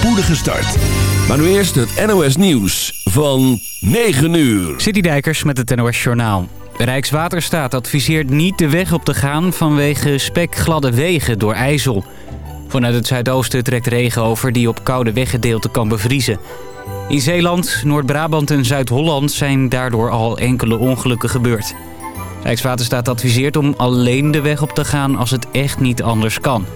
spoedige start. Maar nu eerst het NOS Nieuws van 9 uur. Citydijkers met het NOS Journaal. Rijkswaterstaat adviseert niet de weg op te gaan vanwege spekgladde wegen door ijzel. Vanuit het zuidoosten trekt regen over die op koude weggedeelten kan bevriezen. In Zeeland, Noord-Brabant en Zuid-Holland zijn daardoor al enkele ongelukken gebeurd. Rijkswaterstaat adviseert om alleen de weg op te gaan als het echt niet anders kan.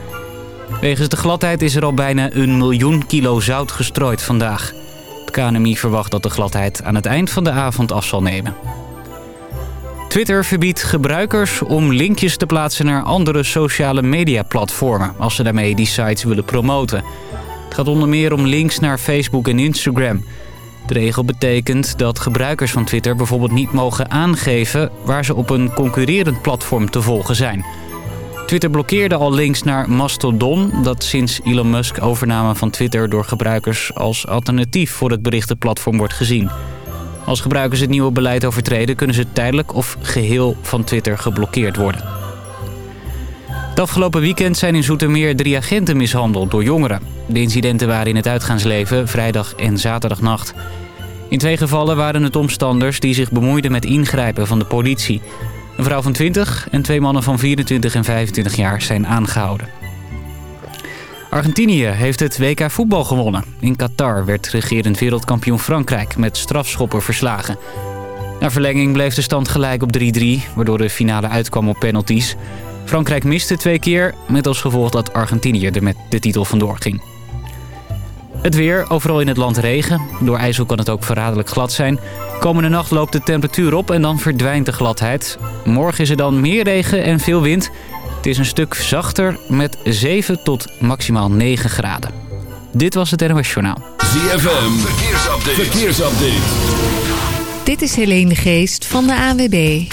Wegens de gladheid is er al bijna een miljoen kilo zout gestrooid vandaag. Het KNMI verwacht dat de gladheid aan het eind van de avond af zal nemen. Twitter verbiedt gebruikers om linkjes te plaatsen naar andere sociale mediaplatformen... als ze daarmee die sites willen promoten. Het gaat onder meer om links naar Facebook en Instagram. De regel betekent dat gebruikers van Twitter bijvoorbeeld niet mogen aangeven... waar ze op een concurrerend platform te volgen zijn... Twitter blokkeerde al links naar Mastodon... dat sinds Elon Musk overname van Twitter door gebruikers... als alternatief voor het berichtenplatform wordt gezien. Als gebruikers het nieuwe beleid overtreden... kunnen ze tijdelijk of geheel van Twitter geblokkeerd worden. Het afgelopen weekend zijn in Zoetermeer drie agenten mishandeld door jongeren. De incidenten waren in het uitgaansleven vrijdag en zaterdagnacht. In twee gevallen waren het omstanders die zich bemoeiden met ingrijpen van de politie... Een vrouw van 20 en twee mannen van 24 en 25 jaar zijn aangehouden. Argentinië heeft het WK voetbal gewonnen. In Qatar werd regerend wereldkampioen Frankrijk met strafschoppen verslagen. Na verlenging bleef de stand gelijk op 3-3, waardoor de finale uitkwam op penalties. Frankrijk miste twee keer, met als gevolg dat Argentinië er met de titel vandoor ging. Het weer, overal in het land regen. Door ijzel kan het ook verraderlijk glad zijn. Komende nacht loopt de temperatuur op en dan verdwijnt de gladheid. Morgen is er dan meer regen en veel wind. Het is een stuk zachter met 7 tot maximaal 9 graden. Dit was het NOS Journaal. ZFM, verkeersupdate. verkeersupdate. Dit is Helene de Geest van de AWB.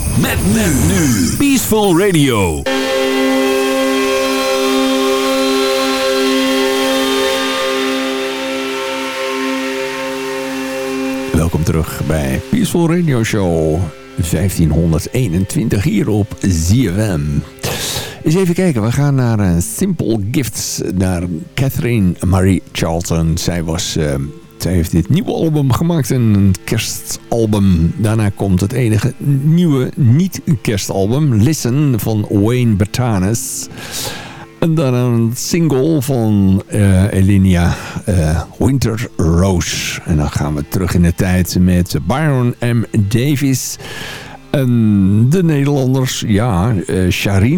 Met men nu. Peaceful Radio. Welkom terug bij Peaceful Radio Show 1521 hier op ZFM. Eens even kijken, we gaan naar uh, Simple Gifts, naar Catherine Marie Charlton. Zij was... Uh, zij heeft dit nieuwe album gemaakt, een kerstalbum. Daarna komt het enige nieuwe niet-kerstalbum, Listen, van Wayne Bertanes. En dan een single van uh, Elinia, uh, Winter Rose. En dan gaan we terug in de tijd met Byron M. Davis... En de Nederlanders, ja, uh,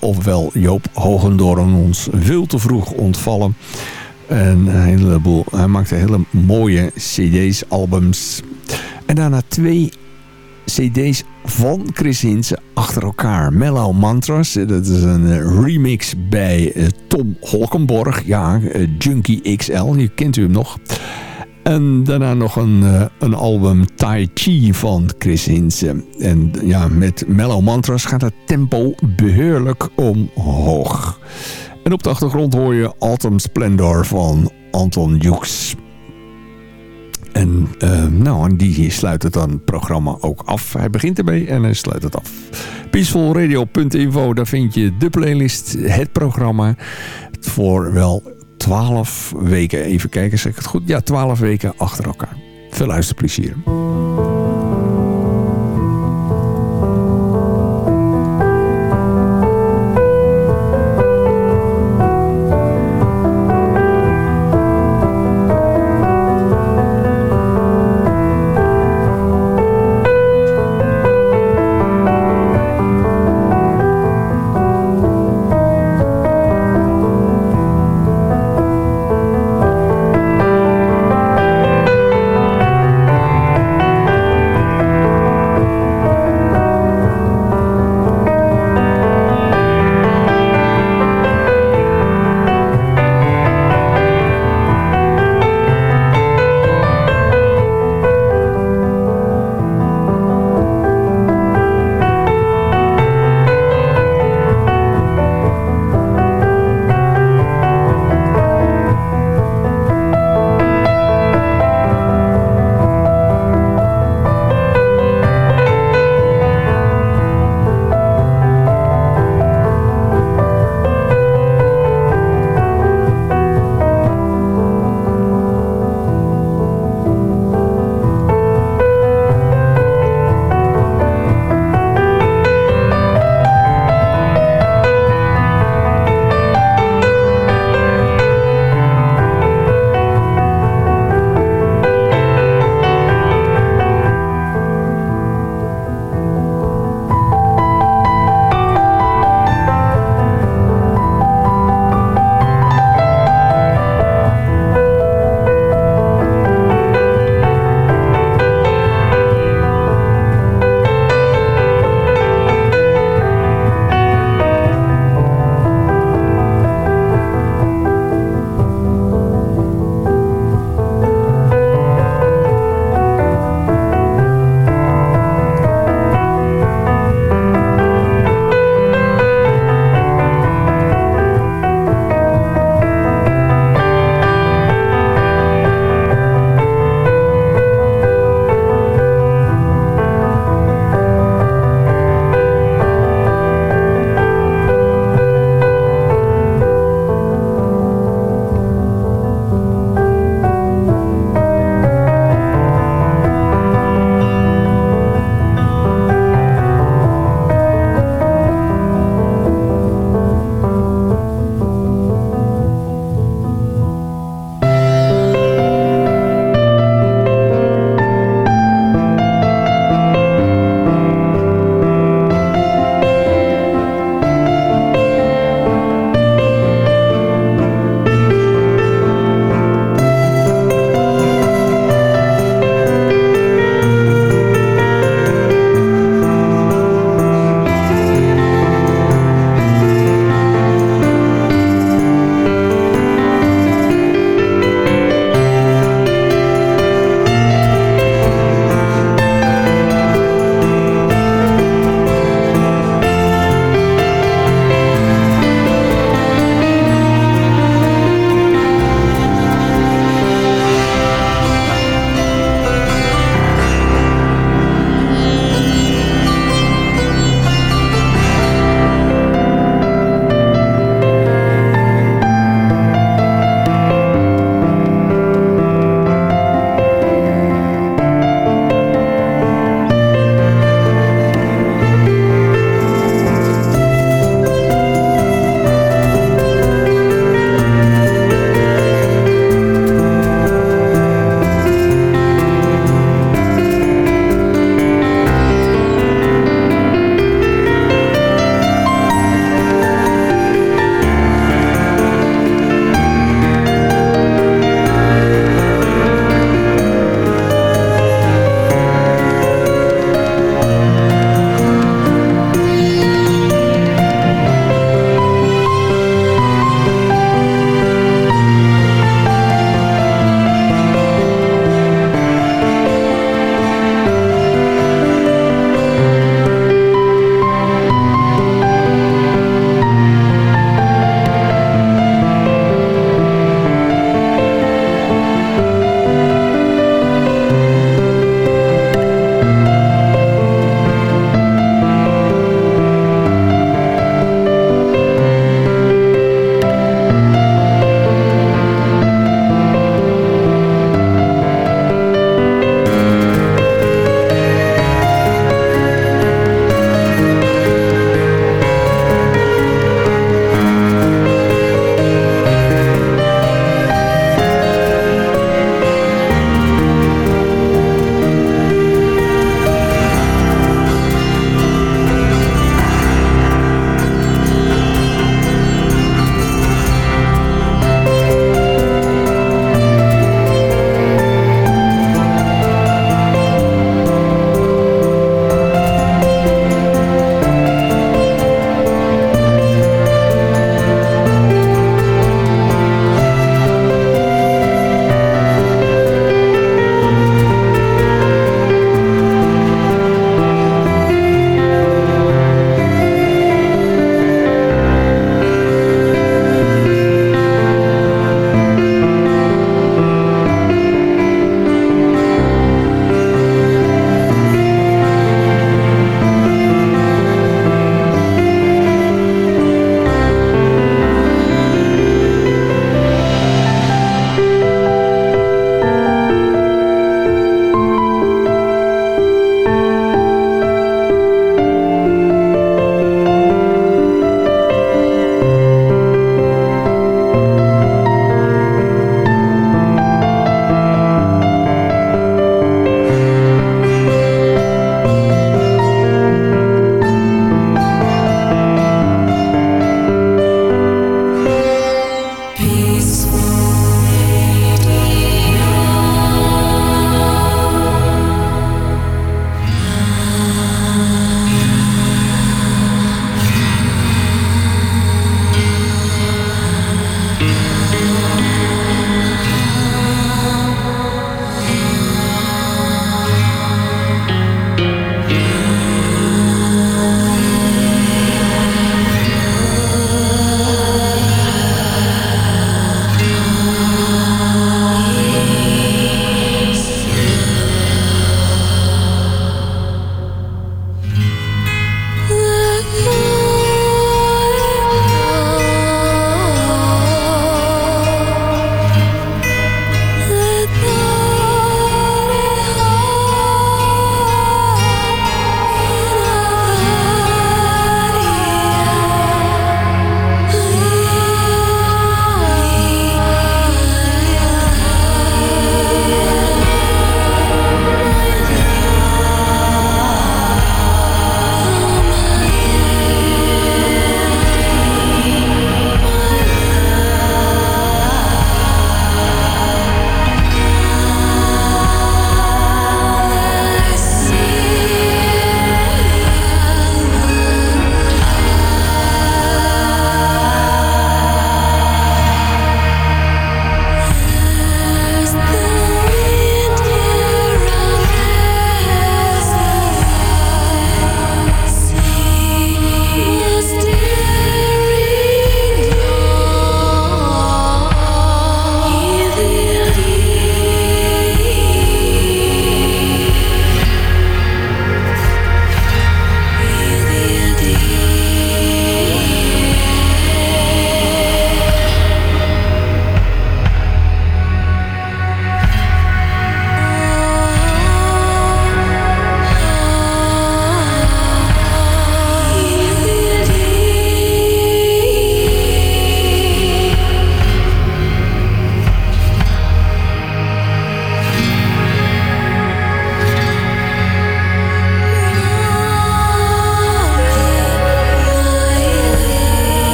ofwel Joop Hogendoorn, ons veel te vroeg ontvallen. Een heleboel, hij maakte hele mooie cd's, albums. En daarna twee cd's van Chris Hinsen achter elkaar. Mellow Mantras, dat is een remix bij Tom Holkenborg. Ja, Junkie XL, je kent u hem nog. En daarna nog een, een album Tai Chi van Chris Hinsen. En ja, met Mellow Mantras gaat het tempo beheerlijk omhoog. En op de achtergrond hoor je Autumn Splendor van Anton Hughes. En uh, nou, en die sluit het dan programma ook af. Hij begint ermee en hij sluit het af. Peacefulradio.info, daar vind je de playlist, het programma. Voor wel 12 weken. Even kijken, zeg ik het goed? Ja, 12 weken achter elkaar. Veel luisterplezier.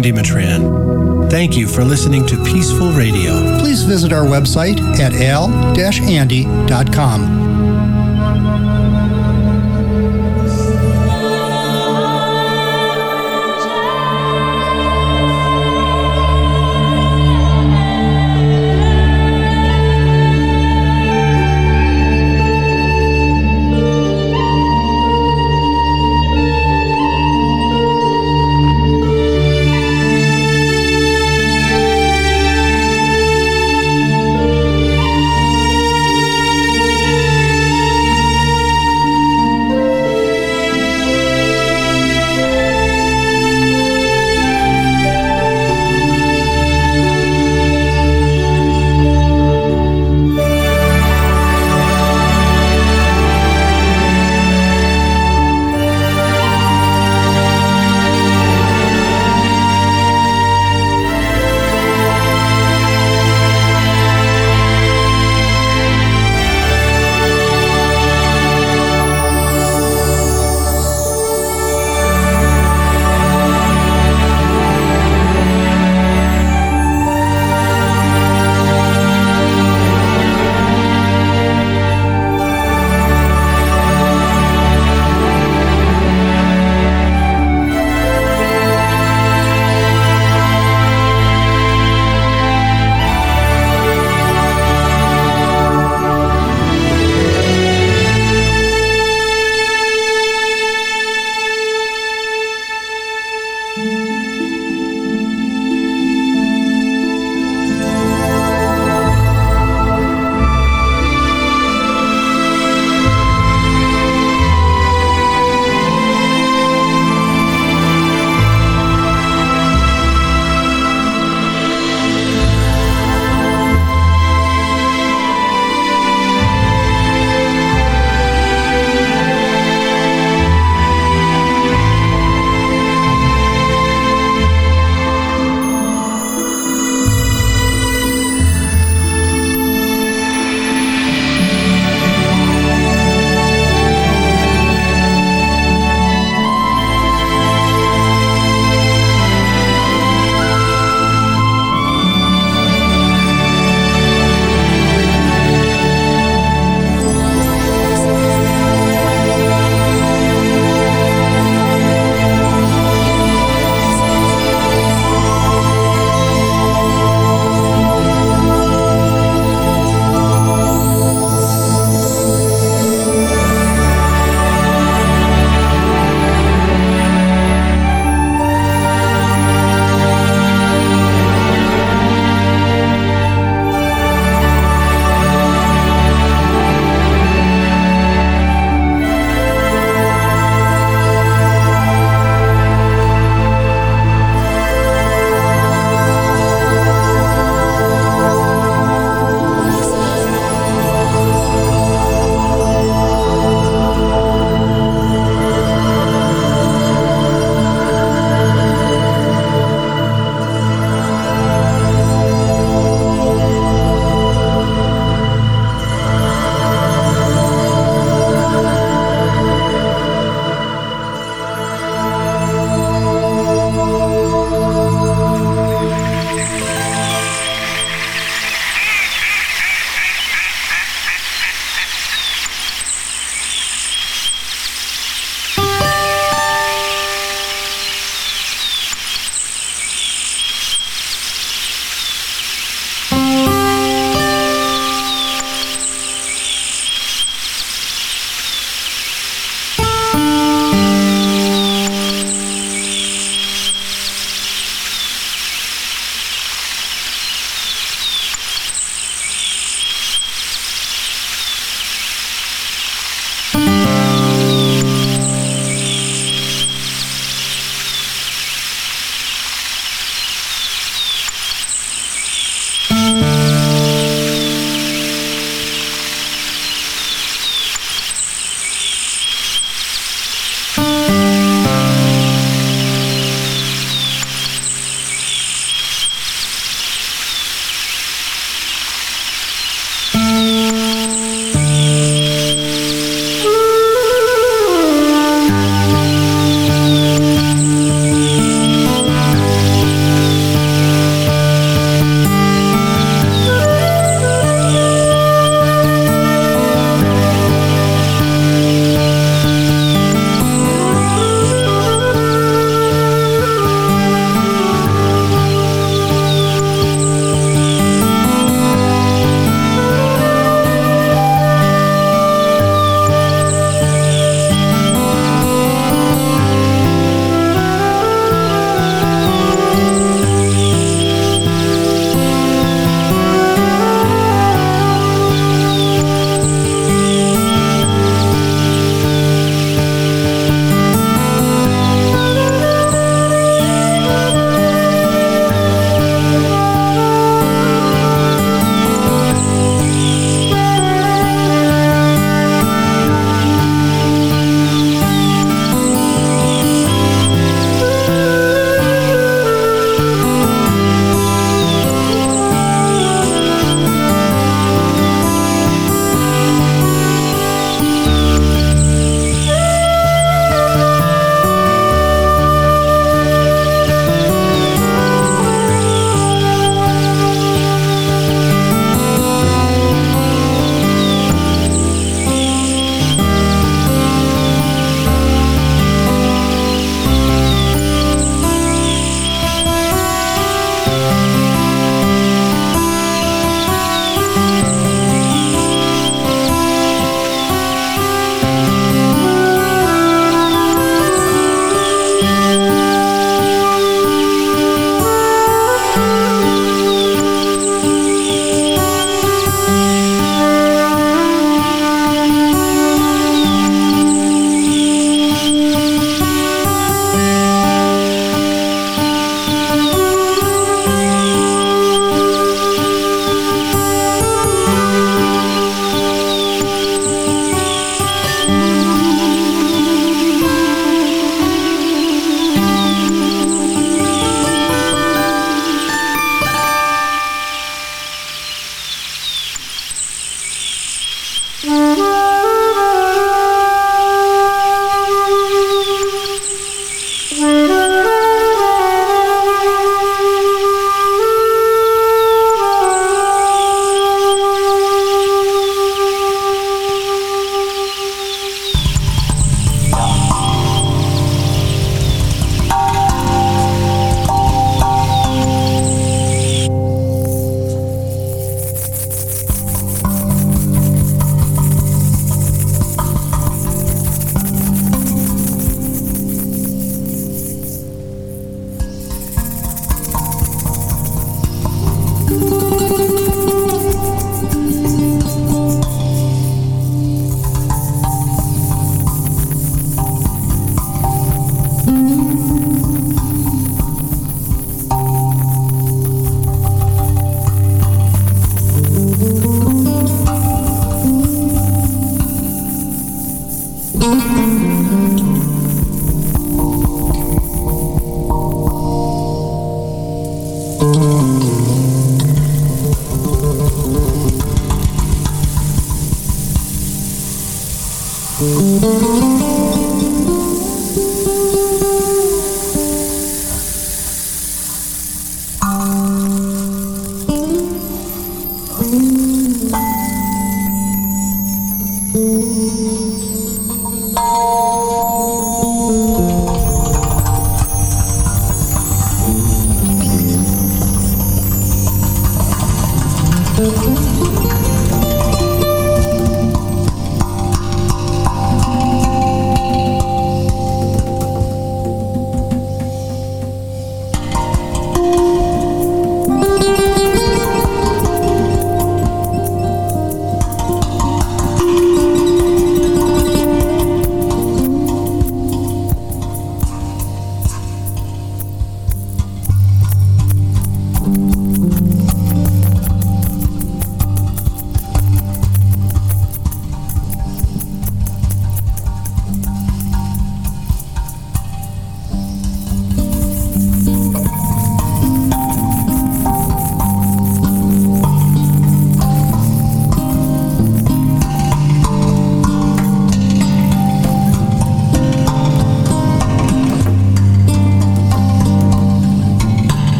Andy Matran. Thank you for listening to Peaceful Radio. Please visit our website at al-andy.com.